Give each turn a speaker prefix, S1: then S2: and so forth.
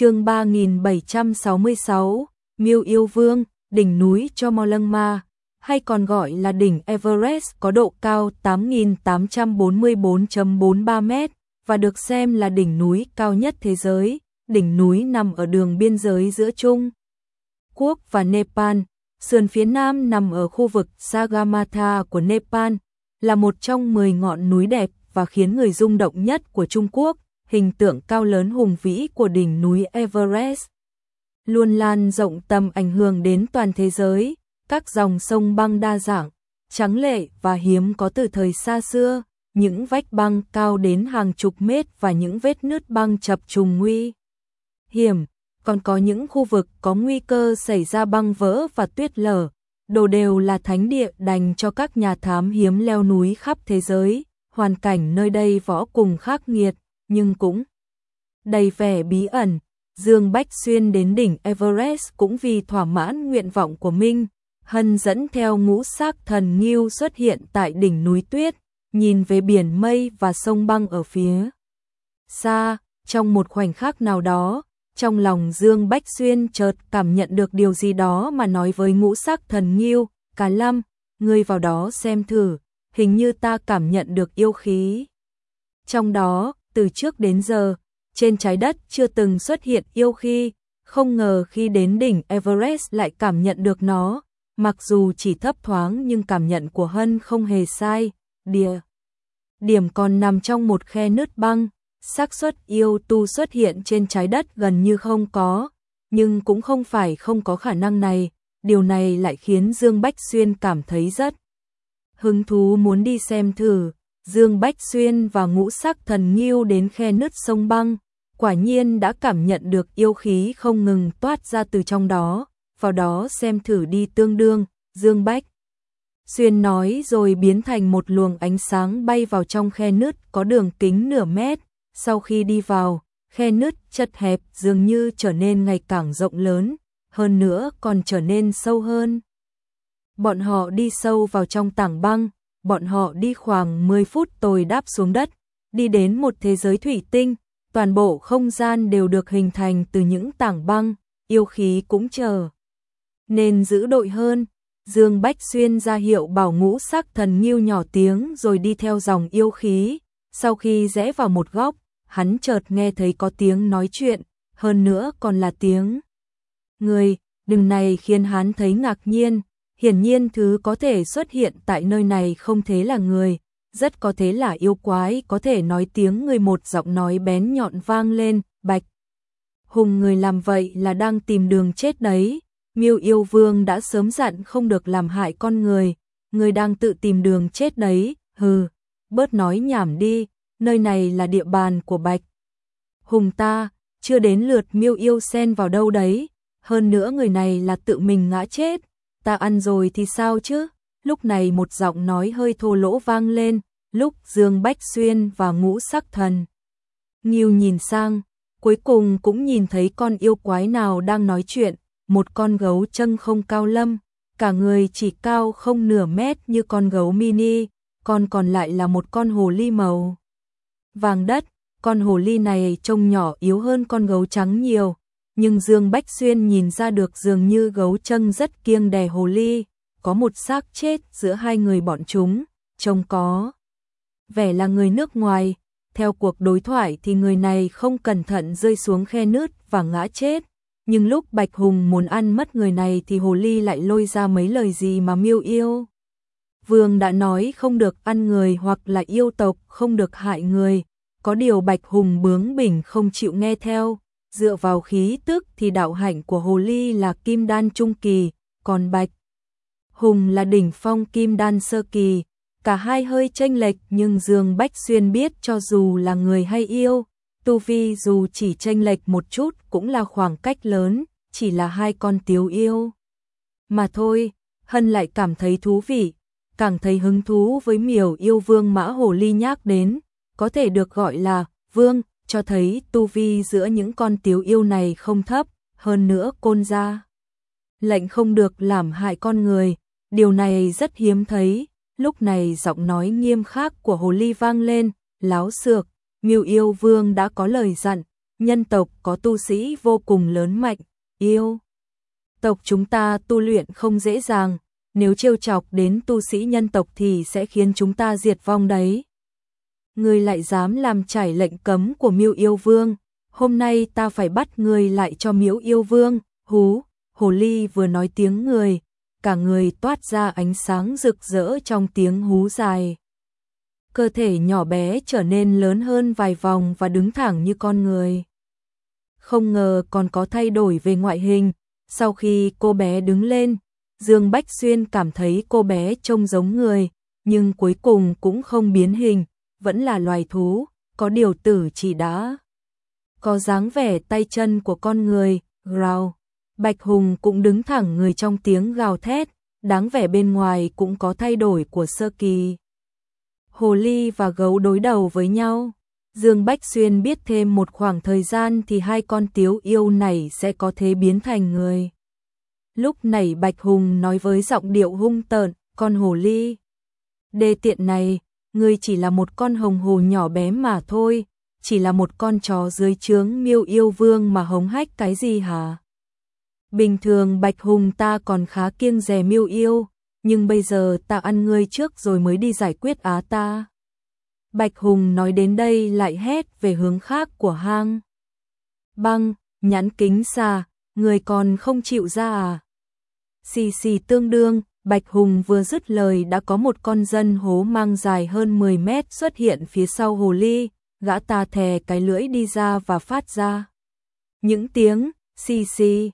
S1: chương 3766, Miêu Yêu Vương, đỉnh núi cho mò lăng ma, hay còn gọi là đỉnh Everest có độ cao 8.844.43 mét và được xem là đỉnh núi cao nhất thế giới. Đỉnh núi nằm ở đường biên giới giữa Trung Quốc và Nepal, sườn phía nam nằm ở khu vực Sagarmatha của Nepal, là một trong 10 ngọn núi đẹp và khiến người rung động nhất của Trung Quốc, hình tượng cao lớn hùng vĩ của đỉnh núi Everest. Luôn lan rộng tầm ảnh hưởng đến toàn thế giới, các dòng sông băng đa dạng, trắng lệ và hiếm có từ thời xa xưa, những vách băng cao đến hàng chục mét và những vết nứt băng chập trùng nguy hiểm, còn có những khu vực có nguy cơ xảy ra băng vỡ và tuyết lở, đồ đều là thánh địa dành cho các nhà thám hiếm leo núi khắp thế giới, hoàn cảnh nơi đây võ cùng khắc nghiệt, nhưng cũng đầy vẻ bí ẩn. Dương Bách Xuyên đến đỉnh Everest cũng vì thỏa mãn nguyện vọng của Minh, Hân dẫn theo ngũ sắc thần nghiêu xuất hiện tại đỉnh núi tuyết, nhìn về biển mây và sông băng ở phía xa, trong một khoảnh khắc nào đó, trong lòng Dương Bách Xuyên chợt cảm nhận được điều gì đó mà nói với ngũ sắc thần nghiêu, cả lâm, ngươi vào đó xem thử, hình như ta cảm nhận được yêu khí. Trong đó, từ trước đến giờ, trên trái đất chưa từng xuất hiện yêu khi không ngờ khi đến đỉnh Everest lại cảm nhận được nó, mặc dù chỉ thấp thoáng nhưng cảm nhận của Hân không hề sai, địa. Điểm còn nằm trong một khe nứt băng, xác suất yêu tu xuất hiện trên trái đất gần như không có, nhưng cũng không phải không có khả năng này, điều này lại khiến Dương Bách Xuyên cảm thấy rất hứng thú muốn đi xem thử. Dương Bách Xuyên và ngũ sắc thần nghiêu đến khe nứt sông băng, quả nhiên đã cảm nhận được yêu khí không ngừng toát ra từ trong đó, vào đó xem thử đi tương đương, Dương Bách. Xuyên nói rồi biến thành một luồng ánh sáng bay vào trong khe nứt có đường kính nửa mét, sau khi đi vào, khe nứt chật hẹp dường như trở nên ngày càng rộng lớn, hơn nữa còn trở nên sâu hơn. Bọn họ đi sâu vào trong tảng băng, bọn họ đi khoảng 10 phút tồi đáp xuống đất, đi đến một thế giới thủy tinh, toàn bộ không gian đều được hình thành từ những tảng băng, yêu khí cũng chờ. Nên giữ đội hơn, Dương Bách Xuyên ra hiệu bảo ngũ sắc thần nghiêu nhỏ tiếng rồi đi theo dòng yêu khí, sau khi rẽ vào một góc, hắn chợt nghe thấy có tiếng nói chuyện, hơn nữa còn là tiếng. Người, đừng này khiến hắn thấy ngạc nhiên, hiển nhiên thứ có thể xuất hiện tại nơi này không thế là người, rất có thể là yêu quái có thể nói tiếng người một giọng nói bén nhọn vang lên, bạch. Hùng người làm vậy là đang tìm đường chết đấy, miêu yêu vương đã sớm dặn không được làm hại con người, người đang tự tìm đường chết đấy, hừ, bớt nói nhảm đi, nơi này là địa bàn của bạch. Hùng ta, chưa đến lượt miêu yêu xen vào đâu đấy, hơn nữa người này là tự mình ngã chết, ta ăn rồi thì sao chứ? Lúc này một giọng nói hơi thô lỗ vang lên, lúc Dương Bách Xuyên và ngũ sắc thần. Nghiêu nhìn sang, cuối cùng cũng nhìn thấy con yêu quái nào đang nói chuyện, một con gấu chân không cao lâm, cả người chỉ cao không nửa mét như con gấu mini, Con còn lại là một con hồ ly màu vàng đất, con hồ ly này trông nhỏ yếu hơn con gấu trắng nhiều, nhưng Dương Bách Xuyên nhìn ra được dường như gấu chân rất kiêng đè hồ ly, có một xác chết giữa hai người bọn chúng, trông có vẻ là người nước ngoài. Theo cuộc đối thoại thì người này không cẩn thận rơi xuống khe nứt và ngã chết. Nhưng lúc Bạch Hùng muốn ăn mất người này thì hồ ly lại lôi ra mấy lời gì mà miêu yêu. Vương đã nói không được ăn người hoặc là yêu tộc không được hại người. Có điều Bạch Hùng bướng bỉnh không chịu nghe theo, dựa vào khí tức thì đạo hạnh của Hồ Ly là kim đan trung kỳ, còn Bạch Hùng là đỉnh phong kim đan sơ kỳ, cả hai hơi tranh lệch nhưng Dương Bách Xuyên biết cho dù là người hay yêu, tu vi dù chỉ tranh lệch một chút cũng là khoảng cách lớn, chỉ là hai con tiếu yêu. Mà thôi, Hân lại cảm thấy thú vị, càng thấy hứng thú với miểu yêu vương mã hồ ly nhắc đến, có thể được gọi là vương, cho thấy tu vi giữa những con tiếu yêu này không thấp, hơn nữa côn gia Lệnh không được làm hại con người, điều này rất hiếm thấy, lúc này giọng nói nghiêm khắc của hồ ly vang lên, láo xược, miêu yêu vương đã có lời dặn, nhân tộc có tu sĩ vô cùng lớn mạnh, yêu. Tộc chúng ta tu luyện không dễ dàng, nếu trêu chọc đến tu sĩ nhân tộc thì sẽ khiến chúng ta diệt vong đấy. Ngươi lại dám làm trải lệnh cấm của miêu yêu vương, hôm nay ta phải bắt ngươi lại cho miếu yêu vương, hú, hồ ly vừa nói tiếng người, cả người toát ra ánh sáng rực rỡ trong tiếng hú dài. Cơ thể nhỏ bé trở nên lớn hơn vài vòng và đứng thẳng như con người. Không ngờ còn có thay đổi về ngoại hình, sau khi cô bé đứng lên, Dương Bách Xuyên cảm thấy cô bé trông giống người, nhưng cuối cùng cũng không biến hình, vẫn là loài thú, có điều tử chỉ đã. Có dáng vẻ tay chân của con người, growl. Bạch Hùng cũng đứng thẳng người trong tiếng gào thét, đáng vẻ bên ngoài cũng có thay đổi của sơ kỳ. Hồ ly và gấu đối đầu với nhau. Dương Bách Xuyên biết thêm một khoảng thời gian thì hai con tiếu yêu này sẽ có thế biến thành người. Lúc này Bạch Hùng nói với giọng điệu hung tợn, con hồ ly. Đề tiện này, ngươi chỉ là một con hồng hồ nhỏ bé mà thôi, chỉ là một con chó dưới trướng miêu yêu vương mà hống hách cái gì hả? Bình thường Bạch Hùng ta còn khá kiêng dè miêu yêu, nhưng bây giờ ta ăn ngươi trước rồi mới đi giải quyết á ta. Bạch Hùng nói đến đây lại hét về hướng khác của hang. Băng, nhãn kính xa, người còn không chịu ra à? Xì xì tương đương, Bạch Hùng vừa dứt lời đã có một con dân hố mang dài hơn 10 mét xuất hiện phía sau hồ ly, gã ta thè cái lưỡi đi ra và phát ra. Những tiếng, xì xì.